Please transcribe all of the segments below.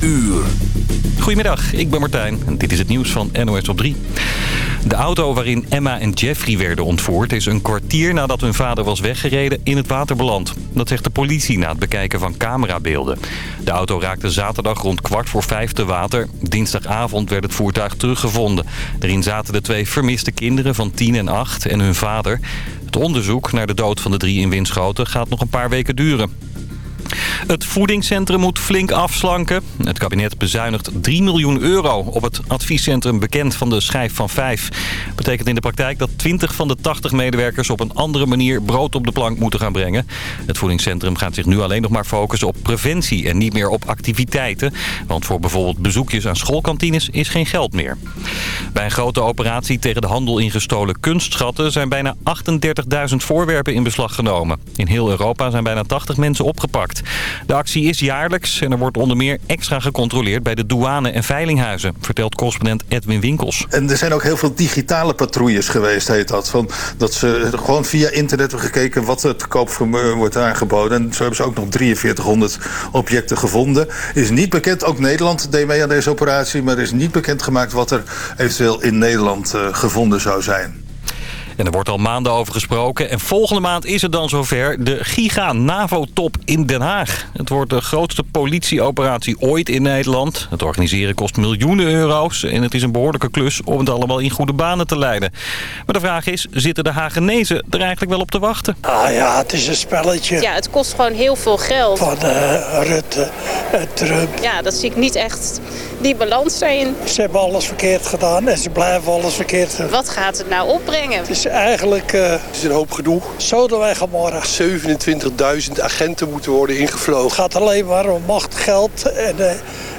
uur. Goedemiddag, ik ben Martijn en dit is het nieuws van NOS op 3. De auto waarin Emma en Jeffrey werden ontvoerd... is een kwartier nadat hun vader was weggereden in het water beland. Dat zegt de politie na het bekijken van camerabeelden. De auto raakte zaterdag rond kwart voor vijf te water. Dinsdagavond werd het voertuig teruggevonden. Erin zaten de twee vermiste kinderen van 10 en 8 en hun vader. Het onderzoek naar de dood van de drie in Winschoten gaat nog een paar weken duren. Het voedingscentrum moet flink afslanken. Het kabinet bezuinigt 3 miljoen euro op het adviescentrum bekend van de schijf van 5. Betekent in de praktijk dat 20 van de 80 medewerkers op een andere manier brood op de plank moeten gaan brengen. Het voedingscentrum gaat zich nu alleen nog maar focussen op preventie en niet meer op activiteiten. Want voor bijvoorbeeld bezoekjes aan schoolkantines is geen geld meer. Bij een grote operatie tegen de handel in gestolen kunstschatten zijn bijna 38.000 voorwerpen in beslag genomen. In heel Europa zijn bijna 80 mensen opgepakt. De actie is jaarlijks en er wordt onder meer extra gecontroleerd bij de douane en veilinghuizen, vertelt correspondent Edwin Winkels. En er zijn ook heel veel digitale patrouilles geweest, heet dat. Van, dat ze gewoon via internet hebben gekeken wat er te koop wordt aangeboden. En zo hebben ze ook nog 4300 objecten gevonden. Is niet bekend, ook Nederland deed mee aan deze operatie, maar is niet bekend gemaakt wat er eventueel in Nederland uh, gevonden zou zijn. En er wordt al maanden over gesproken. En volgende maand is het dan zover de Giga-NAVO-top in Den Haag. Het wordt de grootste politieoperatie ooit in Nederland. Het organiseren kost miljoenen euro's. En het is een behoorlijke klus om het allemaal in goede banen te leiden. Maar de vraag is, zitten de Hagenezen er eigenlijk wel op te wachten? Ah ja, het is een spelletje. Ja, het kost gewoon heel veel geld. Van uh, Rutte en Trump. Ja, dat zie ik niet echt die balans erin. Ze hebben alles verkeerd gedaan en ze blijven alles verkeerd doen. Wat gaat het nou opbrengen? Het is eigenlijk... Uh, het is een hoop gedoe. Zoden Gomorra. 27.000 agenten moeten worden ingevlogen. Het gaat alleen maar om macht, geld en... Uh,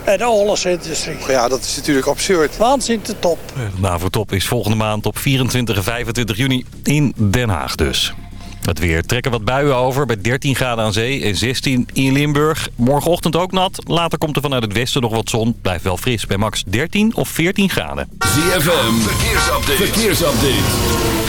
en de oorlogsindustrie. Ja, dat is natuurlijk absurd. Waanzin de top. De NAVO-top is volgende maand op 24 en 25 juni in Den Haag dus. Het weer trekken wat buien over bij 13 graden aan zee en 16 in Limburg. Morgenochtend ook nat. Later komt er vanuit het westen nog wat zon. Blijft wel fris bij max 13 of 14 graden. ZFM, verkeersupdate. verkeersupdate.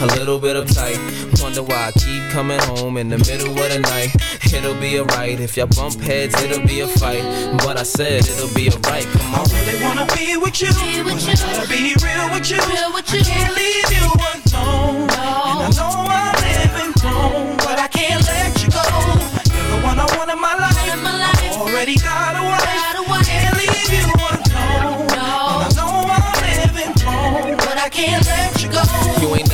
a little bit uptight. Wonder why I keep coming home in the middle of the night. It'll be alright if y'all bump heads, it'll be a fight. But I said it'll be alright. Come on. I really wanna be with you, be with you. I gotta be real with you. Real with you. I can't leave you alone. No. And I know I'm living wrong, but I can't let you go. You're the one I want in my life. In my life. I already got a wife. Got a wife. Can't leave you alone. No. And I know I'm living wrong, but I can't let you go. You ain't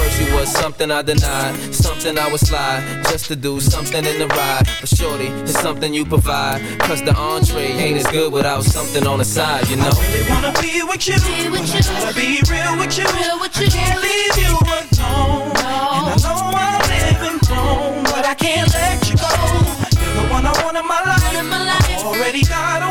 first, you was something I denied, something I would slide just to do something in the ride. But shorty, it's something you provide. Cause the entree ain't as good without something on the side, you know. I really wanna be with you. Be with you. Wanna be real with you. Real with you. I can't leave you alone. No. And I know I'm living wrong, but I can't let you go. You're the one I want in my life. In my life. Already got a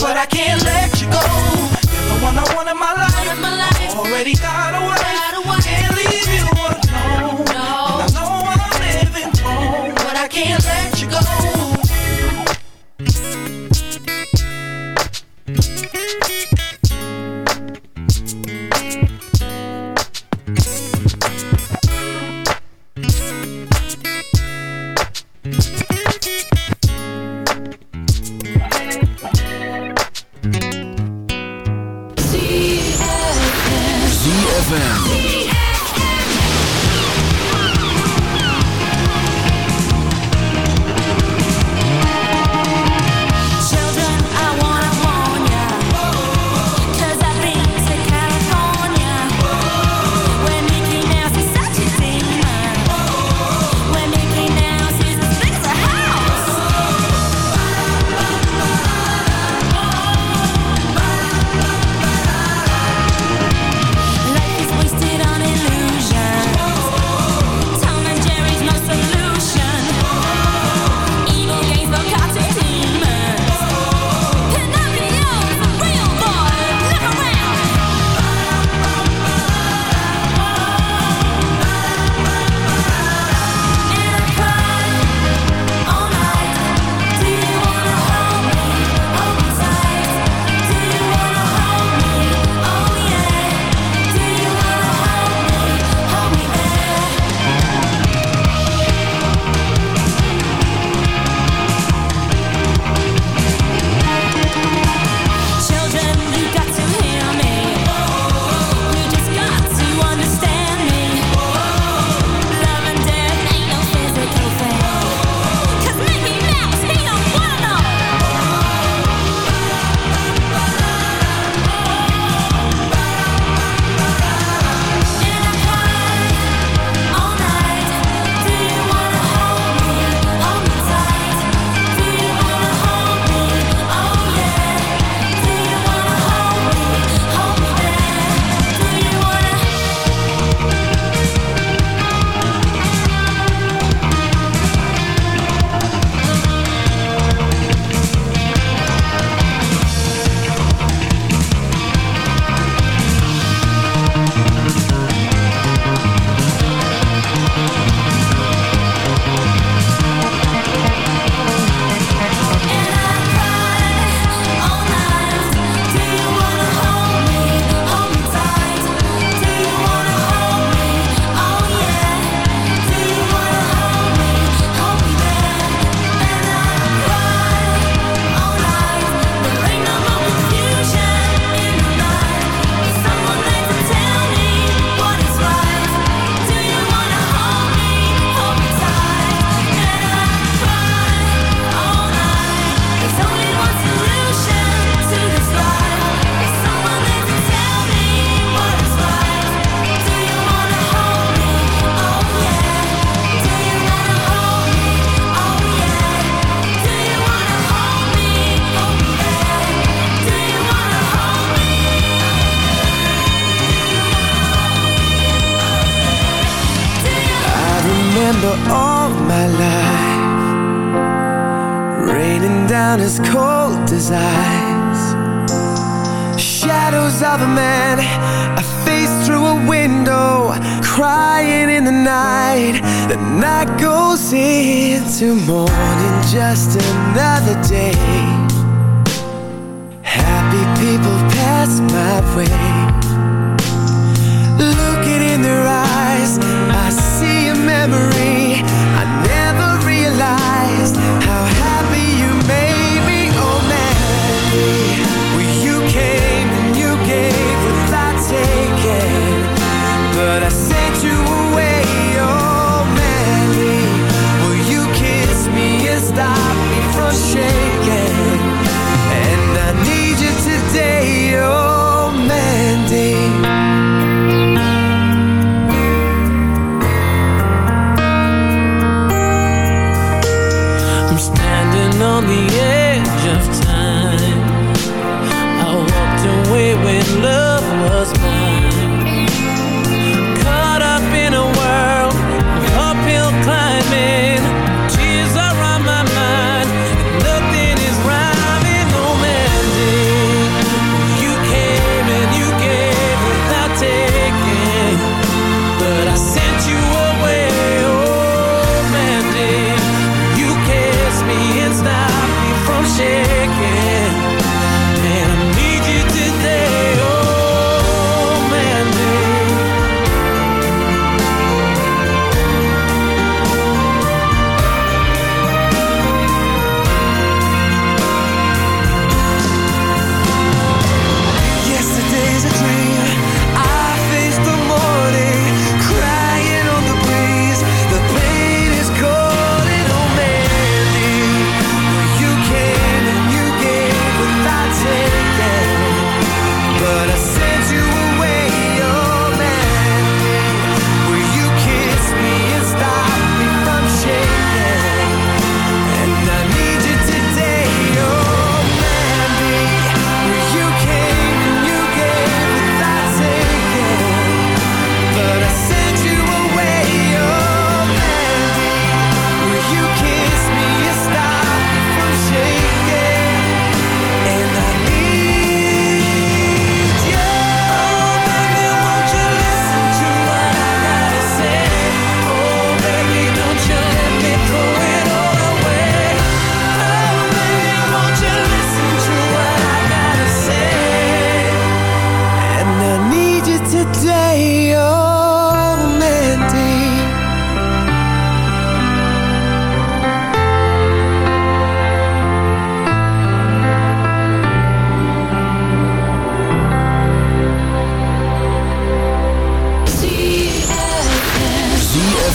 Already got a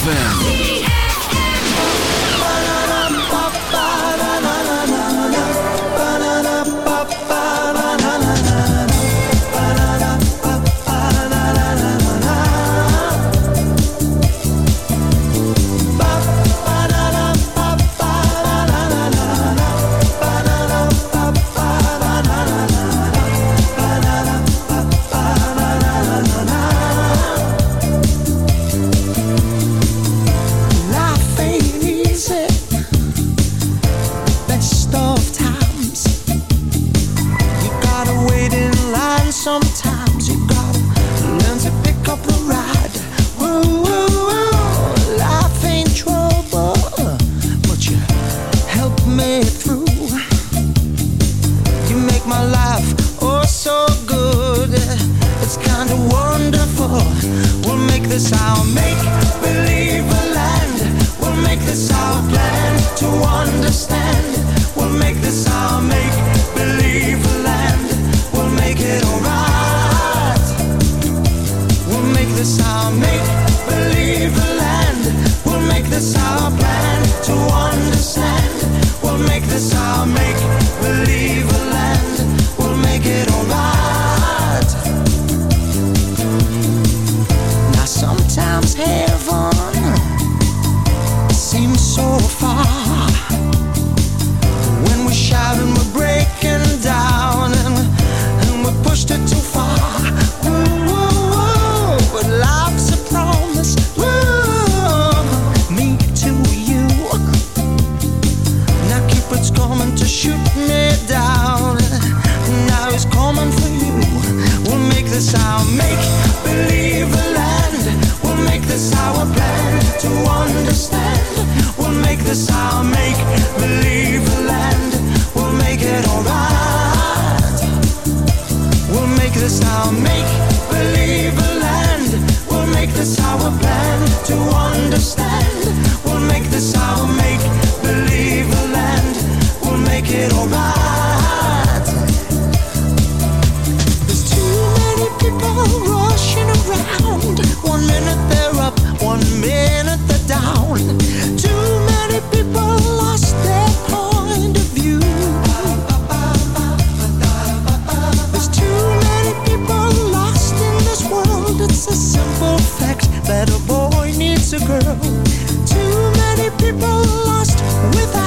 ZFM. Coming to shoot me down. Now he's coming for you. We'll make this our make believe land. We'll make this our plan to understand. We'll make this our make believe land. We'll make it alright. We'll make this our make believe land. We'll make this our plan to understand. We'll make this our make believe land. Make it alright. There's too many people rushing around. One minute they're up, one minute they're down. Too many people lost their point of view. There's too many people lost in this world. It's a simple fact that a boy needs a girl. Too many people lost without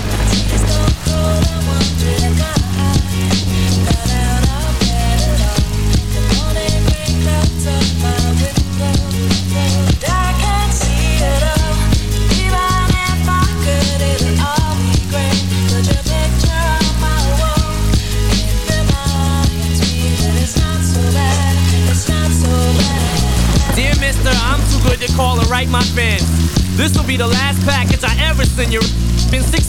Tea's gone cold. I'm wondering why. Got out of bed at all. The morning rain clouds up my window, window. And I can't see it all. Even if I could, it'll all be great. Put your picture on my wall. It reminds me that it's not so bad. It's not so bad. Dear Mister, I'm too good to call and write my fans. This will be the last package I ever send you.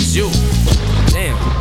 you. Damn.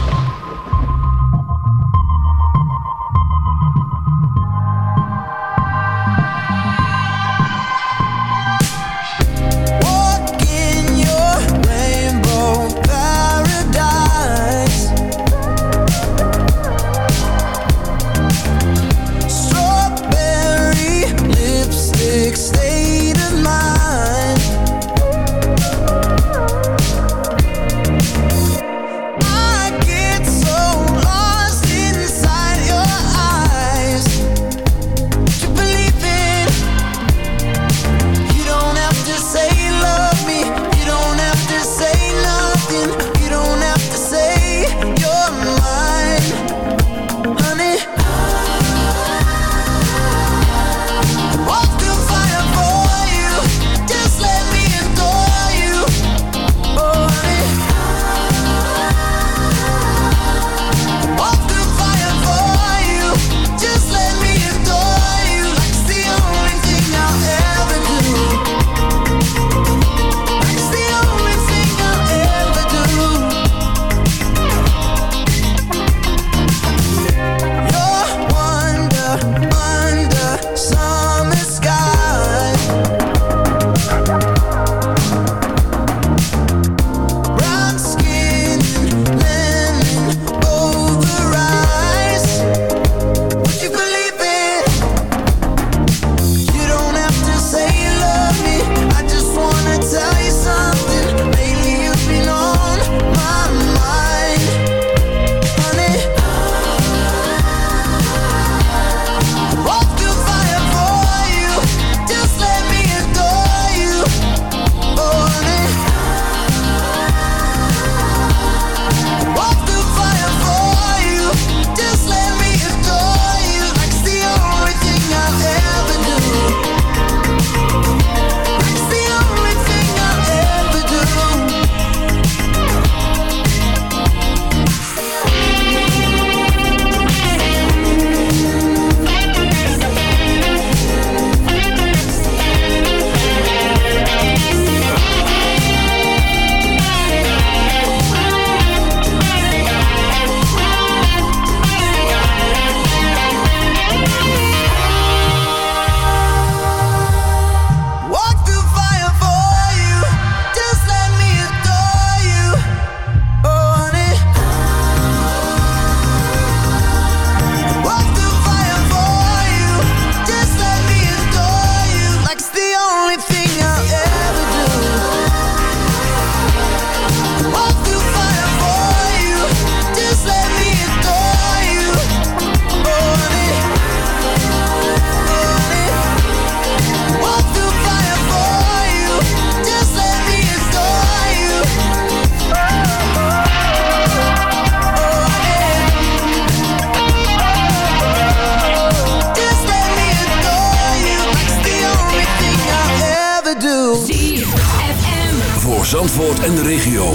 Zandvoort en de regio.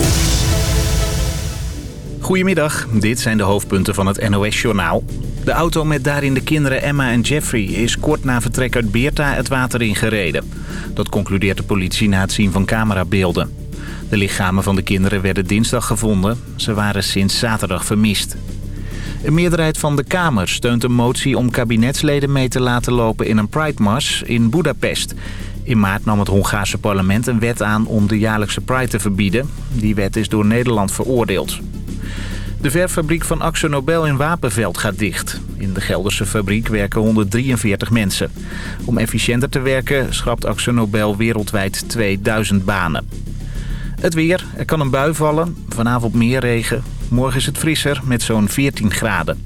Goedemiddag, dit zijn de hoofdpunten van het NOS-journaal. De auto met daarin de kinderen Emma en Jeffrey is kort na vertrek uit Beerta het water ingereden. Dat concludeert de politie na het zien van camerabeelden. De lichamen van de kinderen werden dinsdag gevonden. Ze waren sinds zaterdag vermist. Een meerderheid van de Kamer steunt een motie om kabinetsleden mee te laten lopen in een Pride-mars in Budapest. In maart nam het Hongaarse parlement een wet aan om de jaarlijkse Pride te verbieden. Die wet is door Nederland veroordeeld. De verfabriek van Axo Nobel in Wapenveld gaat dicht. In de Gelderse fabriek werken 143 mensen. Om efficiënter te werken schrapt Axo Nobel wereldwijd 2000 banen. Het weer, er kan een bui vallen. Vanavond meer regen. Morgen is het frisser met zo'n 14 graden.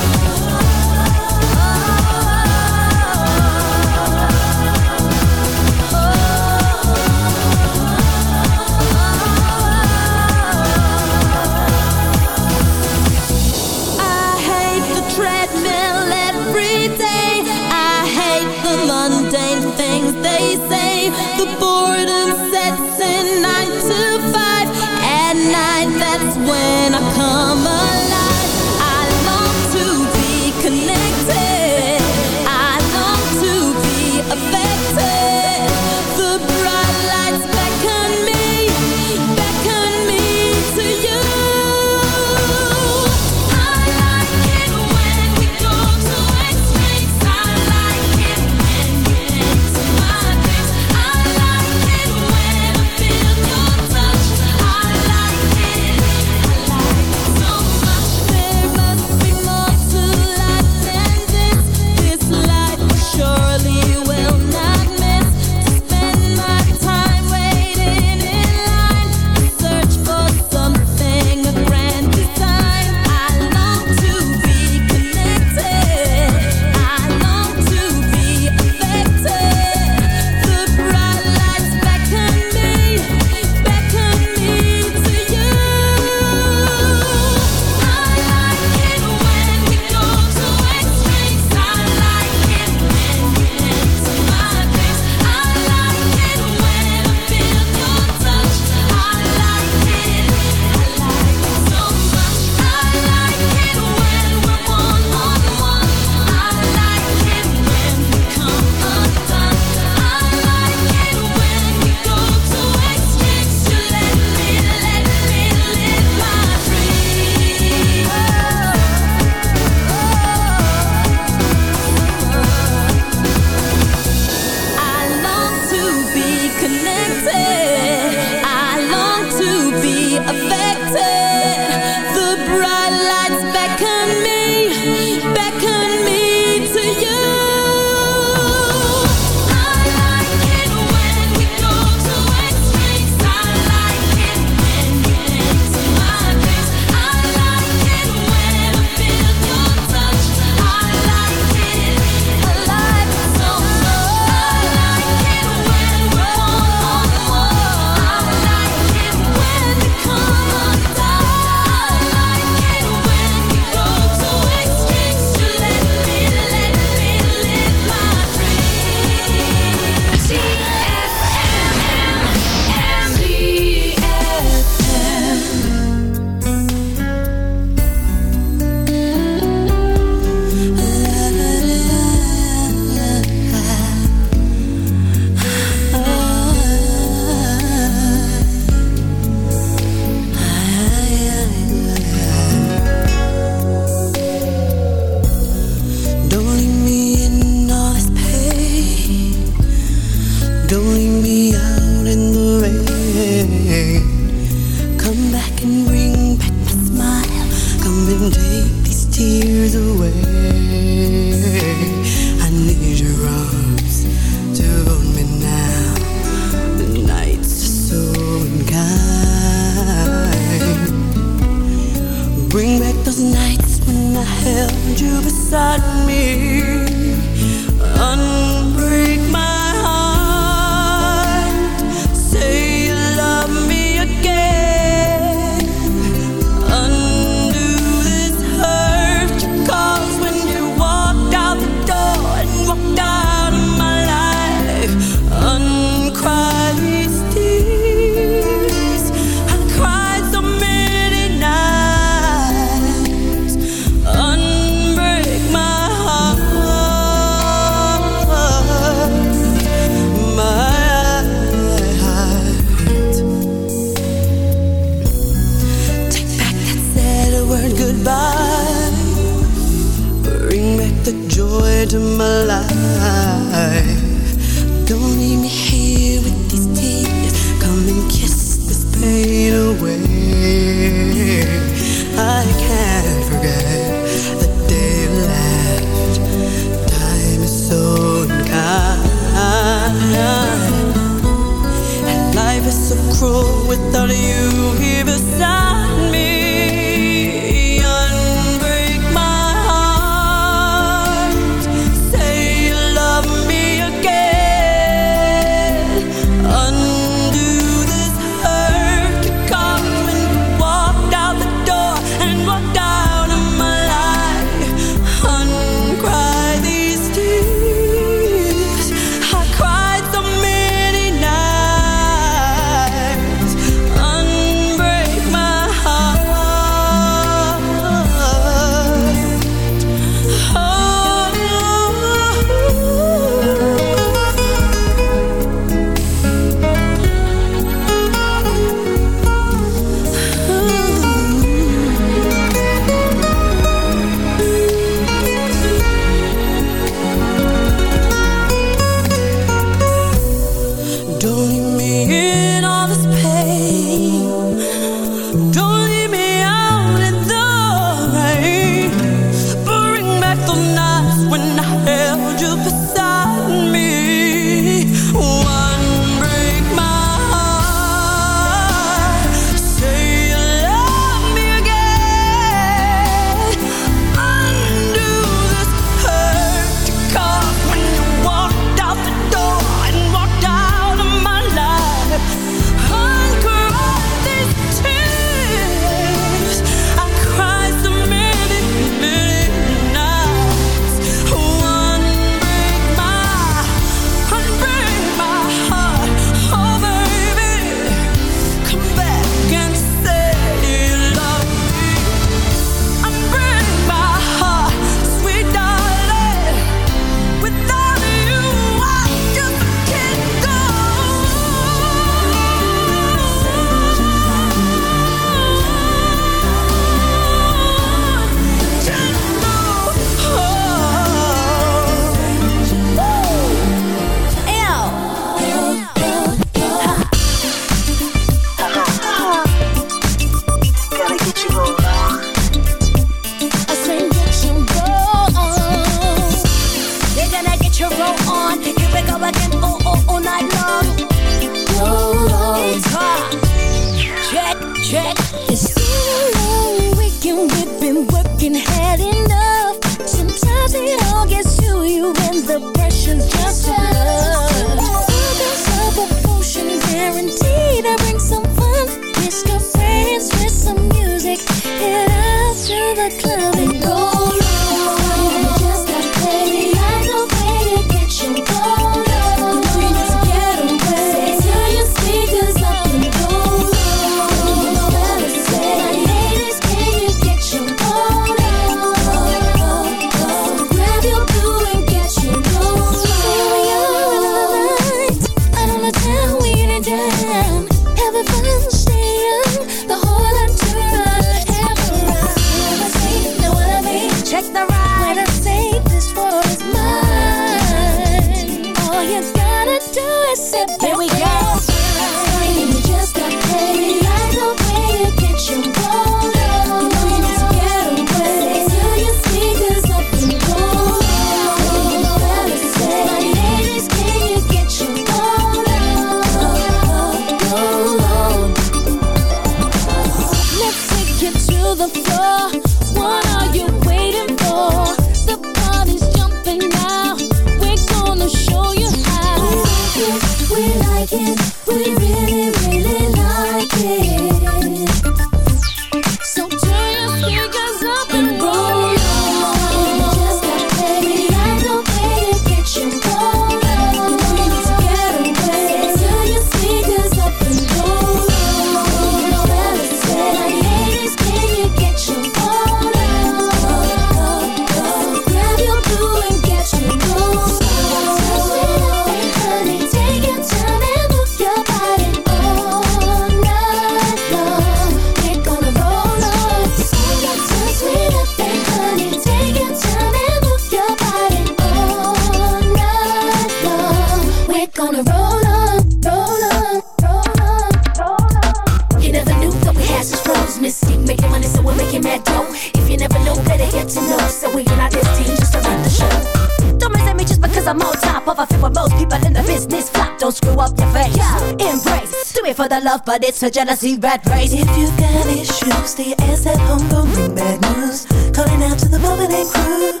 a jealousy red, race. If you got issues, stay your ass at home, don't bring bad news. Calling out to the moment and crew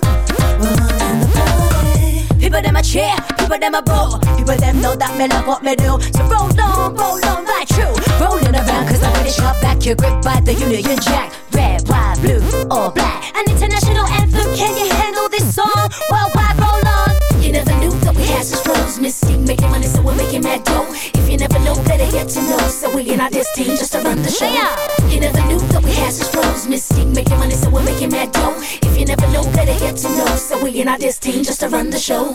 Woman in the party. People them a cheer, people them a boo. People them know that me love what me do. So roll on, roll on right through. Rolling around cause I'm really sharp back You're gripped by the Union Jack. Red, white, blue, or black. An international anthem, can you handle this song? Worldwide, roll on. You never knew that we had such flows Misty, making money so we're making mad dough never know better yet to know. So we in our destiny, just to run the show. You never knew that we had such flows. Mystique making money, so we're making mad dough. If you never know better yet to know. So we in our destiny, just to run the show.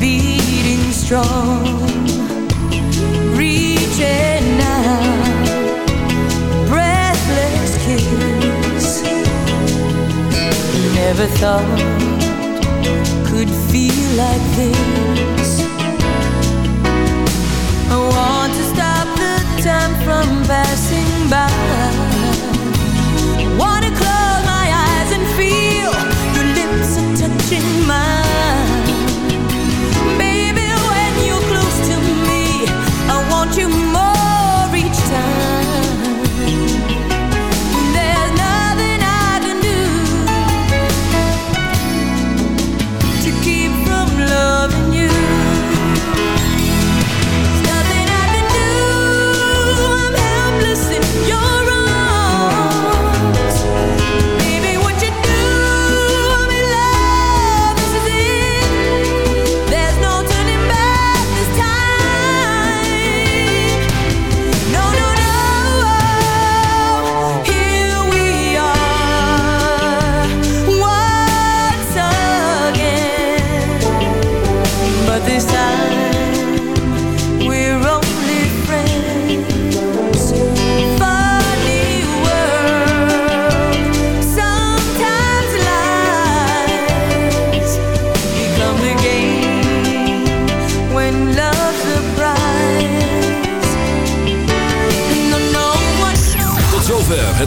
beating strong. Reaching out, breathless kiss. Never thought could feel like this.